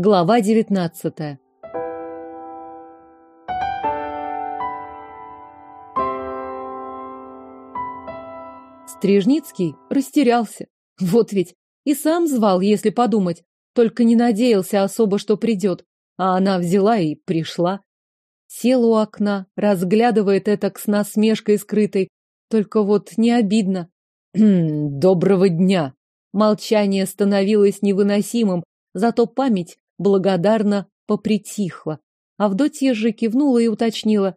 Глава девятнадцатая. Стрижницкий растерялся. Вот ведь и сам звал, если подумать, только не надеялся особо, что придет. А она взяла и пришла. Сел у окна, разглядывает это с насмешкой скрытой. Только вот не обидно. «Доброго дня!» Молчание становилось невыносимым, зато память благодарно попритихла. Авдотья же кивнула и уточнила.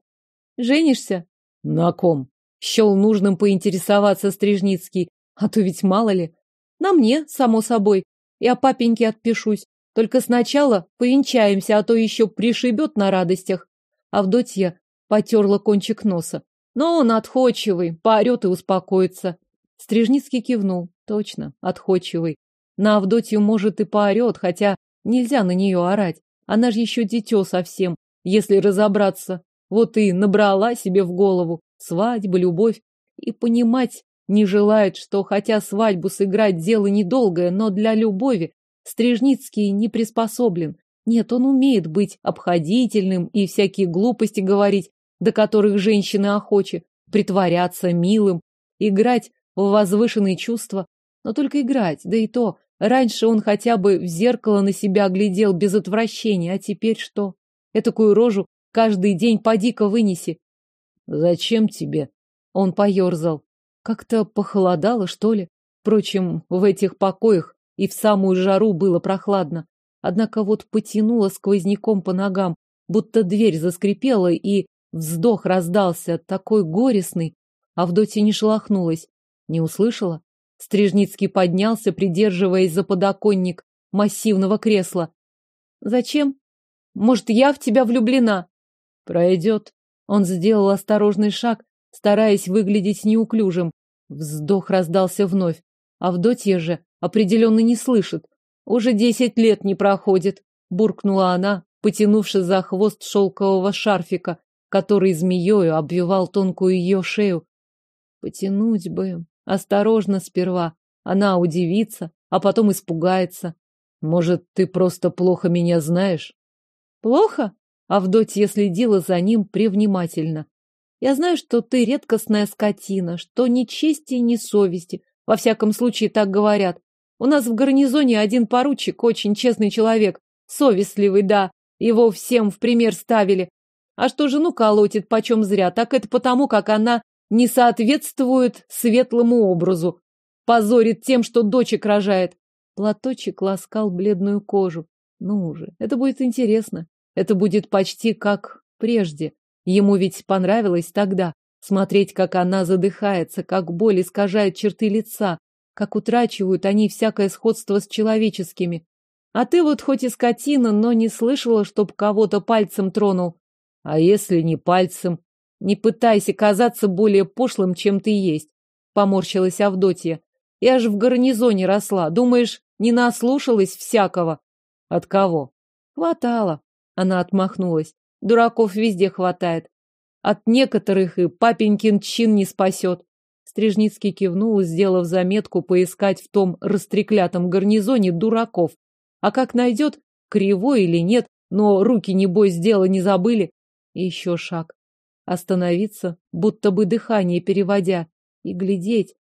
«Женишься?» «На ком?» Счел нужным поинтересоваться Стрижницкий. А то ведь мало ли. «На мне, само собой. Я папеньке отпишусь. Только сначала повенчаемся, а то еще пришибет на радостях». Авдотья потерла кончик носа. Но он отходчивый, поорет и успокоится. Стрижницкий кивнул. Точно, отходчивый. На Авдотью, может, и поорет, хотя нельзя на нее орать. Она же еще дитё совсем, если разобраться. Вот и набрала себе в голову свадьба, любовь. И понимать не желает, что хотя свадьбу сыграть дело недолгое, но для любови Стрижницкий не приспособлен. Нет, он умеет быть обходительным и всякие глупости говорить, до которых женщины охочи, притворяться милым, играть в возвышенные чувства, но только играть, да и то. Раньше он хотя бы в зеркало на себя глядел без отвращения, а теперь что? Этакую рожу каждый день поди-ка вынеси. Зачем тебе? Он поерзал. Как-то похолодало, что ли? Впрочем, в этих покоях и в самую жару было прохладно. Однако вот потянуло сквозняком по ногам, будто дверь заскрипела, и вздох раздался, такой горестный. Авдотья не шелохнулась. Не услышала? Стрижницкий поднялся, придерживаясь за подоконник массивного кресла. Зачем? Может, я в тебя влюблена? Пройдет. Он сделал осторожный шаг, стараясь выглядеть неуклюжим. Вздох раздался вновь. Авдотья же определенно не слышит. Уже десять лет не проходит, буркнула она, потянувшись за хвост шелкового шарфика, который змеёю обвивал тонкую ее шею. Потянуть бы, Осторожно сперва. Она удивится, а потом испугается. Может, ты просто плохо меня знаешь? Плохо? Авдотья следила за ним превнимательно. Я знаю, что ты редкостная скотина, что ни чести, ни совести. Во всяком случае, так говорят. У нас в гарнизоне один поручик, очень честный человек. Совестливый, да. Его всем в пример ставили. А что жену колотит почем зря, так это потому, как она не соответствует светлому образу. Позорит тем, что дочек рожает. Платочек ласкал бледную кожу. Ну же, это будет интересно. Это будет почти как прежде. Ему ведь понравилось тогда смотреть, как она задыхается, как боль искажает черты лица, как утрачивают они всякое сходство с человеческими. А ты вот хоть и скотина, но не слышала, чтоб кого-то пальцем тронул. А если не пальцем? Не пытайся казаться более пошлым, чем ты есть, поморщилась Авдотья. Я же в гарнизоне росла. Думаешь, не наслушалась всякого? От кого? Хватало. Она отмахнулась. Дураков везде хватает. От некоторых и папенькин чин не спасет. Стрижницкий кивнул, сделав заметку поискать в том растреклятом гарнизоне дураков. А как найдет, кривой или нет, но руки, небось, дела не забыли. Еще шаг остановиться, будто бы дыхание переводя, и глядеть.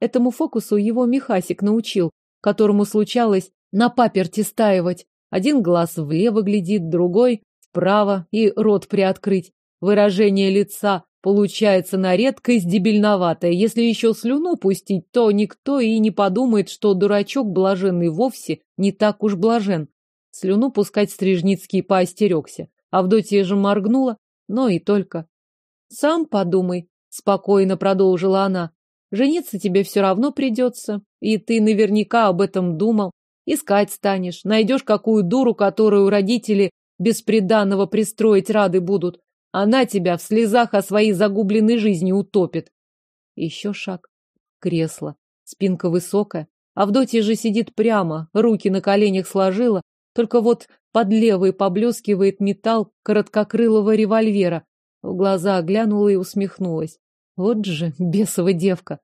Этому фокусу его Михасик научил, которому случалось на паперти стаивать. Один глаз влево глядит, другой вправо и рот приоткрыть. Выражение лица получается на редкость дебильноватое. Если еще слюну пустить, то никто и не подумает, что дурачок блаженный вовсе не так уж блажен. Слюну пускать Стрижницкий поостерегся. Авдотья же моргнула, но и только. Сам подумай, спокойно продолжила она. Жениться тебе все равно придется, и ты наверняка об этом думал. Искать станешь, найдешь какую дуру, которую родители бесприданного пристроить рады будут. Она тебя в слезах о своей загубленной жизни утопит. Еще шаг. Кресло. Спинка высокая. Авдотья же сидит прямо, руки на коленях сложила, только вот под левой поблескивает металл короткокрылого револьвера, в глаза глянула и усмехнулась. Вот же бесова девка.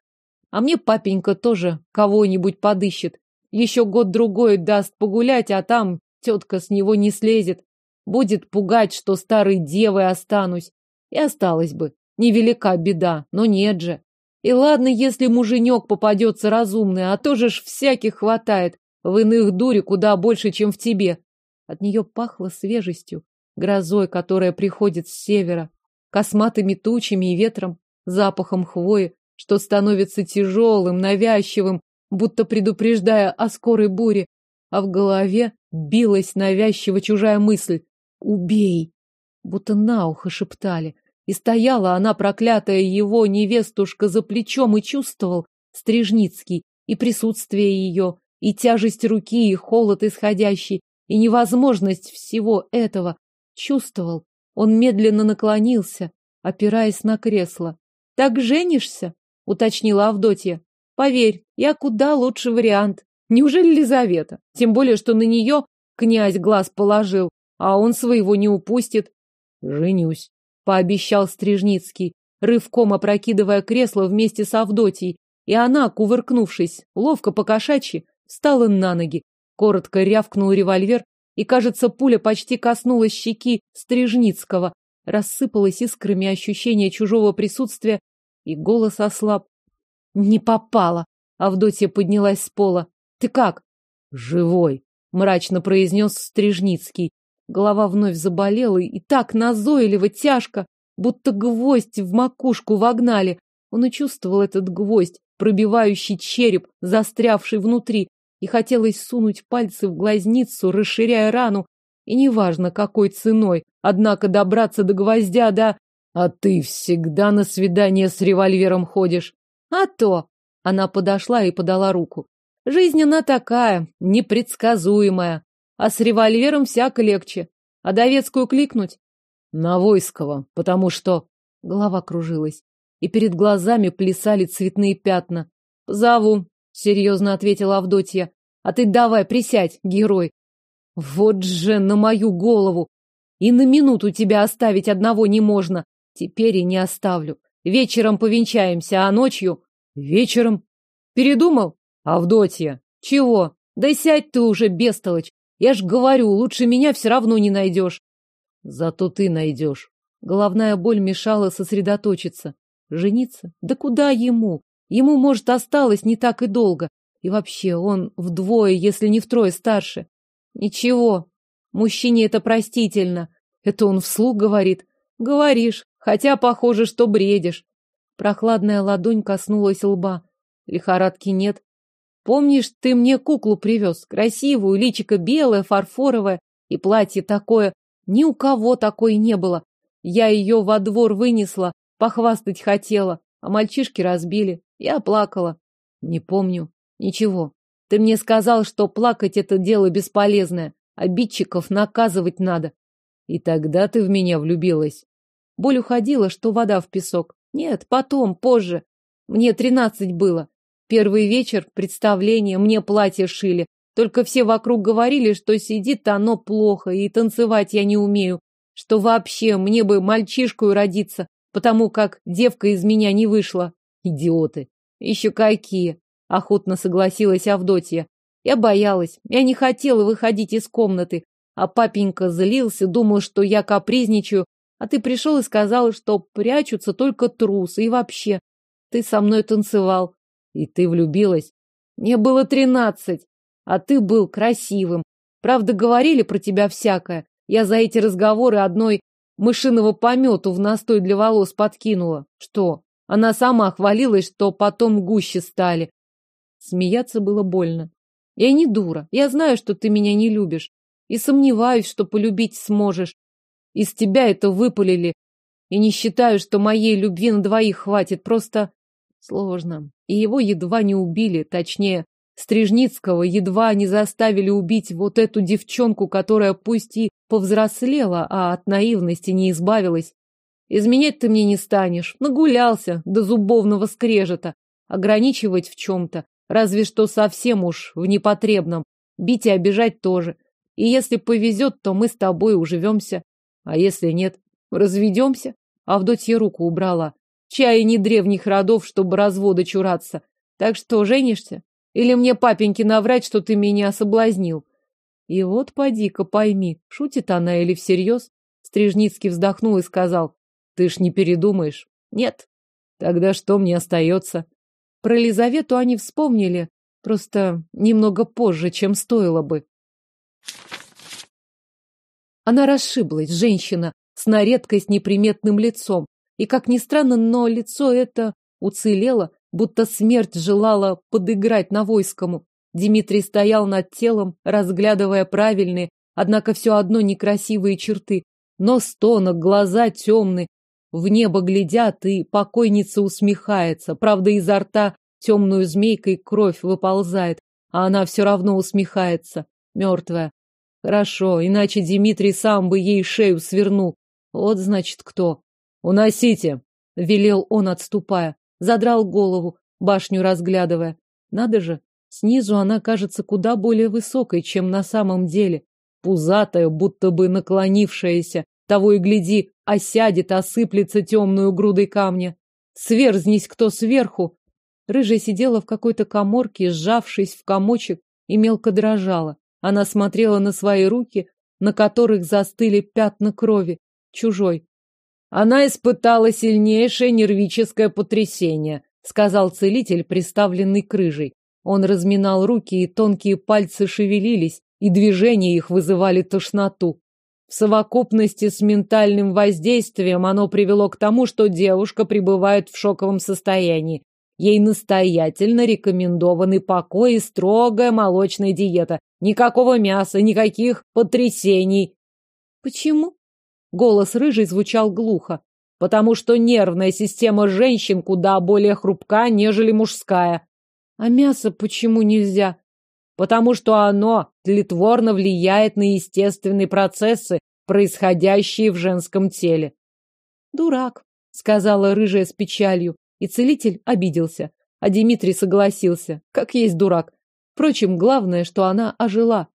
А мне папенька тоже кого-нибудь подыщет. Еще год-другой даст погулять, а там Тетка с него не слезет. Будет пугать, что старой девой останусь. И осталась бы. Невелика беда, но нет же. И ладно, если муженек попадется разумный, а то же ж всяких хватает. В иных дури куда больше, чем в тебе. От нее пахло свежестью, грозой, которая приходит с севера, косматыми тучами и ветром, запахом хвои, что становится тяжелым, навязчивым, будто предупреждая о скорой буре, а в голове билась навязчиво чужая мысль «Убей!» Будто на ухо шептали. И стояла она, проклятая его невестушка, за плечом и чувствовал Стрижницкий и присутствие ее, и тяжесть руки, и холод исходящий, и невозможность всего этого. Чувствовал. Он медленно наклонился, опираясь на кресло. «Так женишься?» — уточнила Авдотья. «Поверь, я куда лучший вариант. Неужели Лизавета? Тем более, что на нее князь глаз положил, а он своего не упустит». «Женюсь», — пообещал Стрижницкий, рывком опрокидывая кресло вместе с Авдотьей, и она, кувыркнувшись, ловко покошачьи, встала на ноги, коротко рявкнул револьвер, и, кажется, пуля почти коснулась щеки Стрижницкого, рассыпалась искрами ощущения чужого присутствия, и голос ослаб. Не попала. Авдотья поднялась с пола. Ты как? Живой, мрачно произнес Стрижницкий. Голова вновь заболела и так назойливо, тяжко, будто гвоздь в макушку вогнали. Он и чувствовал этот гвоздь, пробивающий череп, застрявший внутри, и хотелось сунуть пальцы в глазницу, расширяя рану, и неважно, какой ценой, однако добраться до гвоздя, да... А ты всегда на свидание с револьвером ходишь. А то! Она подошла и подала руку. Жизнь она такая, непредсказуемая. А с револьвером всяко легче. А Довецкую кликнуть? На Войского, потому что... Голова кружилась, и перед глазами плясали цветные пятна. Зову, серьезно ответила Авдотья. А ты давай, присядь, герой. Вот же на мою голову! И на минуту тебя оставить одного не можно. Теперь и не оставлю. Вечером повенчаемся, а ночью... Вечером? Передумал? Авдотья. Чего? Да сядь ты уже, бестолочь. Я ж говорю, лучше меня все равно не найдешь. Зато ты найдешь. Головная боль мешала сосредоточиться. Жениться? Да куда ему? Ему, может, осталось не так и долго. И вообще, он вдвое, если не втрое старше. Ничего, мужчине это простительно. Это он вслух говорит. Говоришь, хотя похоже, что бредишь. Прохладная ладонь коснулась лба. Лихорадки нет. Помнишь, ты мне куклу привез? Красивую, личико белое, фарфоровое. И платье такое. Ни у кого такой не было. Я ее во двор вынесла, похвастать хотела. А мальчишки разбили. Я плакала. Не помню. Ничего. Ты мне сказал, что плакать это дело бесполезное. Обидчиков наказывать надо. И тогда ты в меня влюбилась. Боль уходила, что вода в песок. Нет, потом, позже. Мне тринадцать было. Первый вечер, представление, мне платье шили. Только все вокруг говорили, что сидит оно плохо, и танцевать я не умею. Что вообще мне бы мальчишку родиться, потому как девка из меня не вышла. Идиоты. Еще какие охотно согласилась Авдотья. Я боялась, я не хотела выходить из комнаты, а папенька злился, думал, что я капризничаю, а ты пришел и сказал, что прячутся только трусы и вообще. Ты со мной танцевал. И ты влюбилась? Мне было тринадцать, а ты был красивым. Правда, говорили про тебя всякое. Я за эти разговоры одной мышиного помету в настой для волос подкинула. Что? Она сама хвалилась, что потом гуще стали. Смеяться было больно. Я не дура. Я знаю, что ты меня не любишь. И сомневаюсь, что полюбить сможешь. Из тебя это выпалили. И не считаю, что моей любви на двоих хватит. Просто сложно. И его едва не убили. Точнее, Стрижницкого едва не заставили убить вот эту девчонку, которая пусть и повзрослела, а от наивности не избавилась. Изменять ты мне не станешь. Нагулялся до зубовного скрежета. Ограничивать в чем-то. Разве что совсем уж в непотребном. Бить и обижать тоже. И если повезет, то мы с тобой уживемся. А если нет, разведемся. Авдотья руку убрала. Чай не древних родов, чтобы развода чураться. Так что женишься? Или мне папеньке наврать, что ты меня соблазнил? И вот поди-ка пойми, шутит она или всерьез. Стрижницкий вздохнул и сказал, ты ж не передумаешь. Нет. Тогда что мне остается? Про Лизавету они вспомнили, просто немного позже, чем стоило бы. Она расшиблась, женщина, с на редкость неприметным лицом. И, как ни странно, но лицо это уцелело, будто смерть желала подыграть на войскому. Дмитрий стоял над телом, разглядывая правильные, однако все одно некрасивые черты. Нос тонок, глаза темны, в небо глядят, и покойница усмехается. Правда, изо рта темную змейкой кровь выползает, а она все равно усмехается, мертвая. Хорошо, иначе Дмитрий сам бы ей шею свернул. Вот, значит, кто. «Уносите!» — велел он, отступая. Задрал голову, башню разглядывая. Надо же, снизу она кажется куда более высокой, чем на самом деле. Пузатая, будто бы наклонившаяся. Того и гляди, осядет, осыплется темную грудой камня. Сверзнись кто сверху. Рыжая сидела в какой-то коморке, сжавшись в комочек, и мелко дрожала. Она смотрела на свои руки, на которых застыли пятна крови. Чужой. Она испытала сильнейшее нервическое потрясение, сказал целитель, приставленный к рыжей. Он разминал руки, и тонкие пальцы шевелились, и движения их вызывали тошноту. В совокупности с ментальным воздействием оно привело к тому, что девушка пребывает в шоковом состоянии. Ей настоятельно рекомендованы покой и строгая молочная диета. Никакого мяса, никаких потрясений. Почему? Голос рыжий звучал глухо. Потому что нервная система женщин куда более хрупка, нежели мужская. А мясо почему нельзя? Потому что оно тлетворно влияет на естественные процессы, происходящие в женском теле. Дурак, сказала рыжая с печалью. И целитель обиделся. А Дмитрий согласился. Как есть дурак. Впрочем, главное, что она ожила.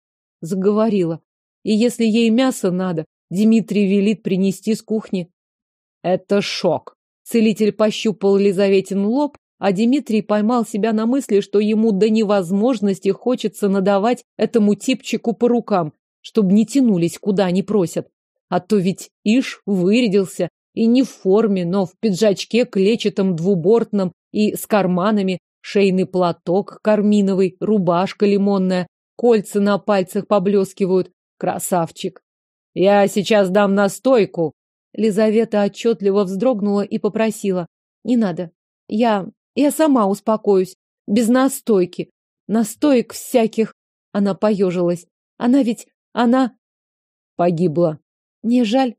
Заговорила. И если ей мясо надо, Дмитрий велит принести с кухни. Это шок. Целитель пощупал Лизаветин лоб, а Дмитрий поймал себя на мысли, что ему до невозможности хочется надавать этому типчику по рукам, чтобы не тянулись, куда они просят. А то ведь Иш вырядился, и не в форме, но в пиджачке клетчатом двубортном и с карманами, шейный платок карминовый, рубашка лимонная, кольца на пальцах поблескивают. Красавчик. Я сейчас дам настойку. Лизавета отчетливо вздрогнула и попросила. Не надо. Я... я сама успокоюсь. Без настойки. Настоек всяких. Она поежилась. Она ведь... она... Погибла. Не жаль?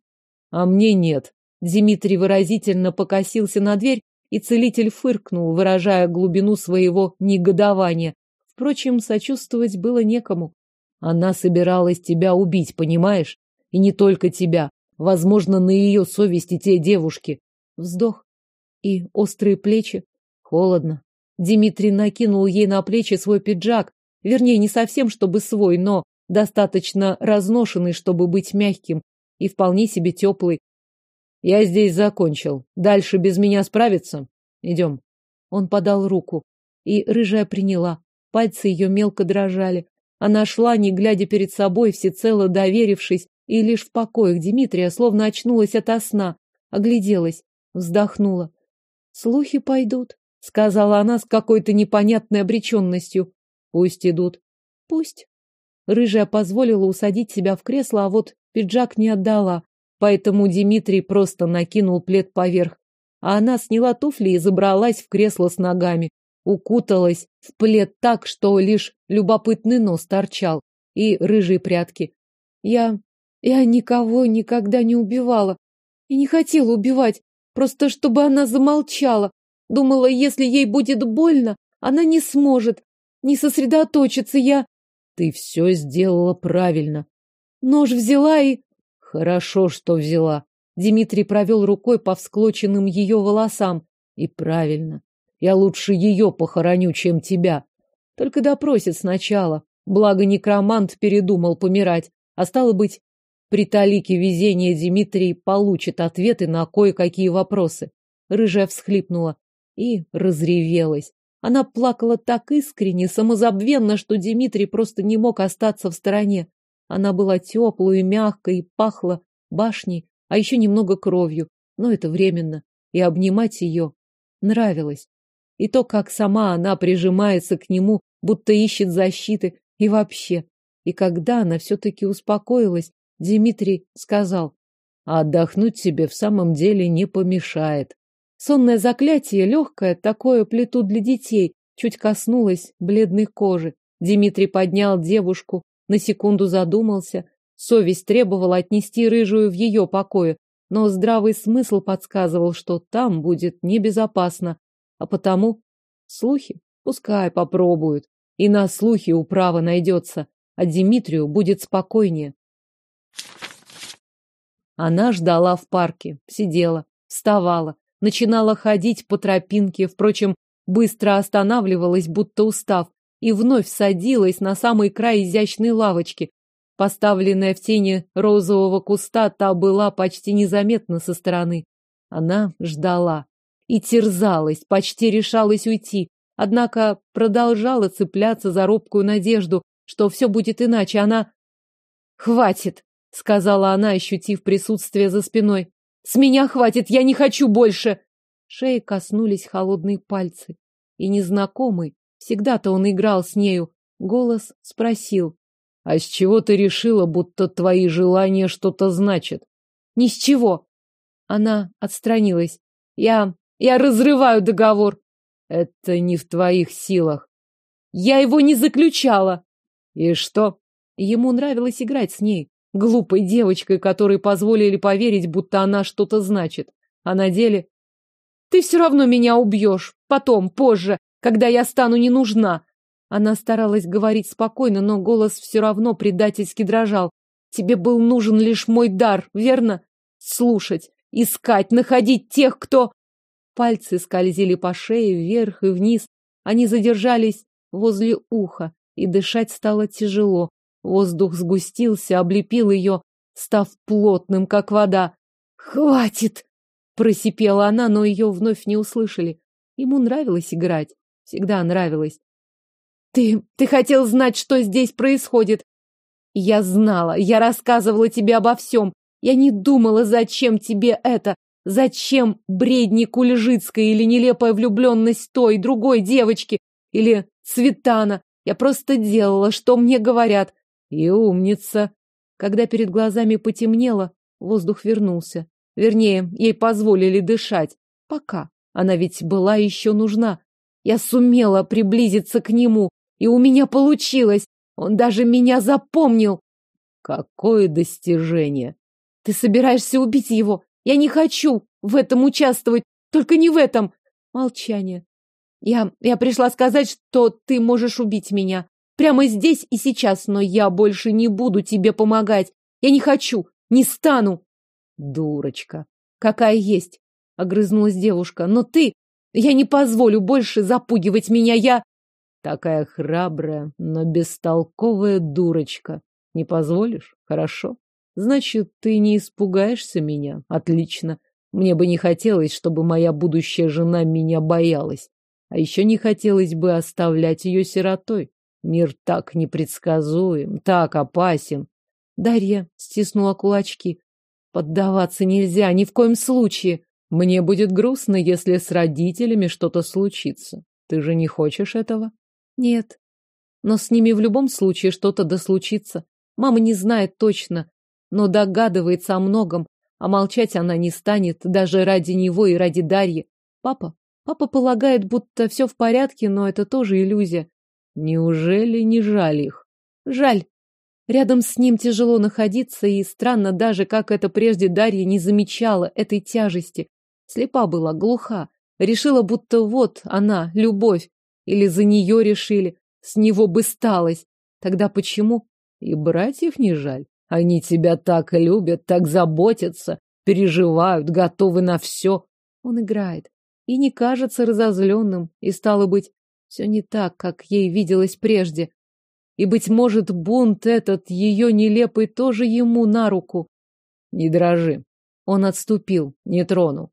А мне нет. Дмитрий выразительно покосился на дверь, и целитель фыркнул, выражая глубину своего негодования. Впрочем, сочувствовать было некому. Она собиралась тебя убить, понимаешь? И не только тебя. Возможно, на ее совести те девушки. Вздох. И острые плечи. Холодно. Дмитрий накинул ей на плечи свой пиджак. Вернее, не совсем, чтобы свой, но достаточно разношенный, чтобы быть мягким. И вполне себе теплый. Я здесь закончил. Дальше без меня справиться? Идем. Он подал руку, и рыжая приняла. Пальцы ее мелко дрожали. Она шла, не глядя перед собой, всецело доверившись, и лишь в покоях Дмитрия словно очнулась ото сна, огляделась, вздохнула. «Слухи пойдут», — сказала она с какой-то непонятной обреченностью. «Пусть идут». «Пусть». Рыжая позволила усадить себя в кресло, а вот пиджак не отдала. Поэтому Дмитрий просто накинул плед поверх, а она сняла туфли и забралась в кресло с ногами, укуталась в плед так, что лишь любопытный нос торчал, и рыжие прятки. Я... я никого никогда не убивала. И не хотела убивать, просто чтобы она замолчала. Думала, если ей будет больно, она не сможет, не сосредоточиться. Я... Ты все сделала правильно. Нож взяла и... Хорошо, что взяла. Дмитрий провел рукой по всклоченным ее волосам. И правильно. Я лучше ее похороню, чем тебя. Только допросит сначала. Благо некромант передумал помирать. А стало быть, при талике везения Дмитрий получит ответы на кое-какие вопросы. Рыжая всхлипнула и разревелась. Она плакала так искренне, самозабвенно, что Дмитрий просто не мог остаться в стороне. Она была теплой мягкой, пахла башней, а еще немного кровью, но это временно, и обнимать ее нравилось. И то, как сама она прижимается к нему, будто ищет защиты, и вообще. И когда она все-таки успокоилась, Дмитрий сказал, а отдохнуть тебе в самом деле не помешает. Сонное заклятие, легкое, такое плету для детей, чуть коснулось бледной кожи. Дмитрий поднял девушку, на секунду задумался. Совесть требовала отнести рыжую в ее покое, но здравый смысл подсказывал, что там будет небезопасно. А потому слухи пускай попробуют. И на слухи управа найдется, а Дмитрию будет спокойнее. Она ждала в парке, сидела, вставала, начинала ходить по тропинке, впрочем, быстро останавливалась, будто устав, и вновь садилась на самый край изящной лавочки. Поставленная в тени розового куста, та была почти незаметна со стороны. Она ждала и терзалась, почти решалась уйти, однако продолжала цепляться за робкую надежду, что все будет иначе. Она... «Хватит!» сказала она, ощутив присутствие за спиной. С меня хватит, я не хочу больше. Шеи коснулись холодные пальцы, и незнакомый, всегда-то он играл с нею, голос спросил: "А с чего ты решила, будто твои желания что-то значат?" "Ни с чего". Она отстранилась. "Я я разрываю договор". "Это не в твоих силах". "Я его не заключала". "И что?" Ему нравилось играть с ней глупой девочкой, которой позволили поверить, будто она что-то значит. А на деле... Ты все равно меня убьешь. Потом, позже, когда я стану не нужна. Она старалась говорить спокойно, но голос все равно предательски дрожал. Тебе был нужен лишь мой дар, верно? Слушать, искать, находить тех, кто... Пальцы скользили по шее вверх и вниз. Они задержались возле уха, и дышать стало тяжело. Воздух сгустился, облепил ее, став плотным, как вода. «Хватит!» — просипела она, но ее вновь не услышали. Ему нравилось играть. Всегда нравилось. «Ты... ты хотел знать, что здесь происходит!» «Я знала, я рассказывала тебе обо всем. Я не думала, зачем тебе это. Зачем бредни Кульжицкой или нелепая влюбленность той, другой девочки? Или Цветана? Я просто делала, что мне говорят. И умница. Когда перед глазами потемнело, воздух вернулся. Вернее, ей позволили дышать. Пока. Она ведь была еще нужна. Я сумела приблизиться к нему, и у меня получилось. Он даже меня запомнил. Какое достижение! Ты собираешься убить его? Я не хочу в этом участвовать, только не в этом. Молчание. Я, я пришла сказать, что ты можешь убить меня. Прямо здесь и сейчас, но я больше не буду тебе помогать. Я не хочу, не стану. Дурочка. Какая есть, огрызнулась девушка. Но ты, я не позволю больше запугивать меня. Я такая храбрая, но бестолковая дурочка. Не позволишь? Хорошо. Значит, ты не испугаешься меня? Отлично. Мне бы не хотелось, чтобы моя будущая жена меня боялась. А еще не хотелось бы оставлять ее сиротой. Мир так непредсказуем, так опасен. Дарья стиснула кулачки. Поддаваться нельзя, ни в коем случае. Мне будет грустно, если с родителями что-то случится. Ты же не хочешь этого? Нет. Но с ними в любом случае что-то да случится. Мама не знает точно, но догадывается о многом, а молчать она не станет даже ради него и ради Дарьи. Папа? Папа полагает, будто все в порядке, но это тоже иллюзия. Неужели не жаль их? Жаль. Рядом с ним тяжело находиться, и странно даже, как это прежде Дарья не замечала этой тяжести. Слепа была, глуха. Решила, будто вот она, любовь. Или за нее решили. С него бы сталось. Тогда почему? И братьев не жаль. Они тебя так любят, так заботятся, переживают, готовы на все. Он играет. И не кажется разозленным. И, стало быть, все не так, как ей виделось прежде. И, быть может, бунт этот, ее нелепый, тоже ему на руку. Не дрожи. Он отступил, не тронул.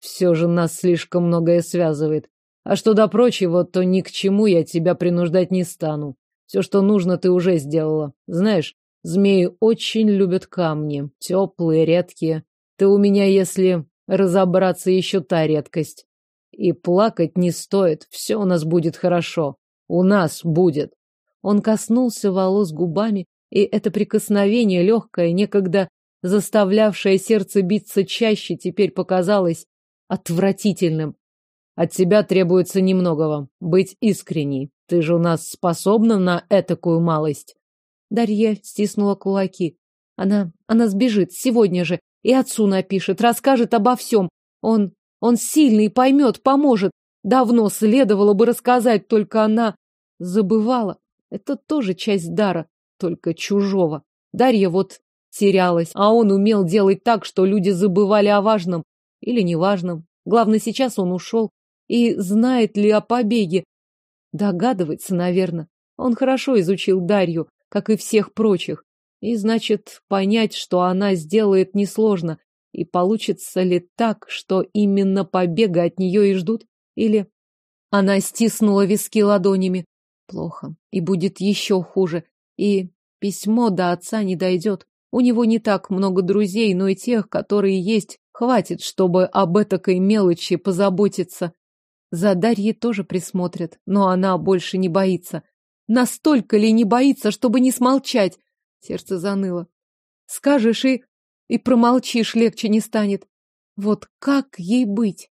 Все же нас слишком многое связывает. А что до прочего, то ни к чему я тебя принуждать не стану. Все, что нужно, ты уже сделала. Знаешь, Змеи очень любят камни, теплые, редкие. Ты у меня, если разобраться, еще та редкость. И плакать не стоит, все у нас будет хорошо. У нас будет. Он коснулся волос губами, и это прикосновение, легкое, некогда заставлявшее сердце биться чаще, теперь показалось отвратительным. От тебя требуется немногого. Быть искренней. Ты же у нас способна на этакую малость. Дарья стиснула кулаки. Она, она сбежит сегодня же и отцу напишет, расскажет обо всем. Он, он сильный, поймет, поможет. Давно следовало бы рассказать, только она забывала. Это тоже часть дара, только чужого. Дарья вот терялась, а он умел делать так, что люди забывали о важном или неважном. Главное, сейчас он ушел. И знает ли о побеге? Догадывается, наверное. Он хорошо изучил Дарью, как и всех прочих. И, значит, понять, что она сделает, несложно. И получится ли так, что именно побега от нее и ждут? Или... Она стиснула виски ладонями. Плохо. И будет еще хуже. И письмо до отца не дойдет. У него не так много друзей, но и тех, которые есть, хватит, чтобы об этакой мелочи позаботиться. За Дарьей тоже присмотрят, но она больше не боится. Настолько ли не боится, чтобы не смолчать? Сердце заныло. Скажешь и... и промолчишь, легче не станет. Вот как ей быть?